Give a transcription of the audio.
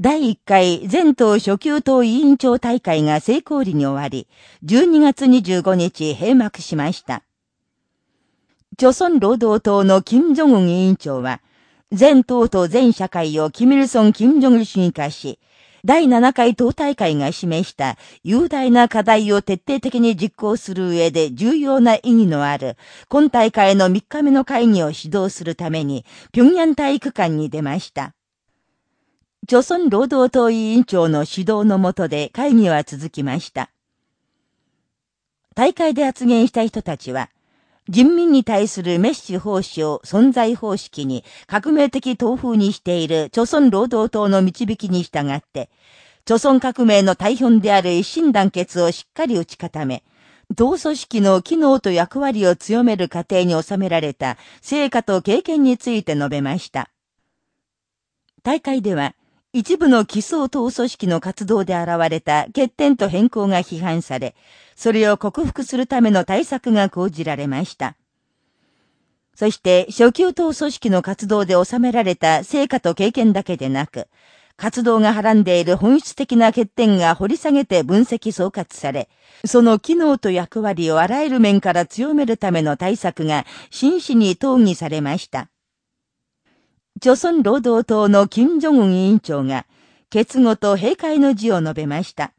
第1回全党初級党委員長大会が成功裏に終わり、12月25日閉幕しました。朝鮮労働党の金正恩委員長は、全党と全社会をキミルソン・金正日主義化し、第7回党大会が示した雄大な課題を徹底的に実行する上で重要な意義のある、今大会の3日目の会議を指導するために、平壌体育館に出ました。朝鮮労働党委員長の指導の下で会議は続きました。大会で発言した人たちは、人民に対するメッシュ奉仕を存在方式に革命的党風にしている朝鮮労働党の導きに従って、朝鮮革命の大本である一心団結をしっかり打ち固め、党組織の機能と役割を強める過程に収められた成果と経験について述べました。大会では、一部の基礎党組織の活動で現れた欠点と変更が批判され、それを克服するための対策が講じられました。そして、初級党組織の活動で収められた成果と経験だけでなく、活動がはらんでいる本質的な欠点が掘り下げて分析総括され、その機能と役割をあらゆる面から強めるための対策が真摯に討議されました。朝鮮労働党の金正恩委員長が、結語と閉会の辞を述べました。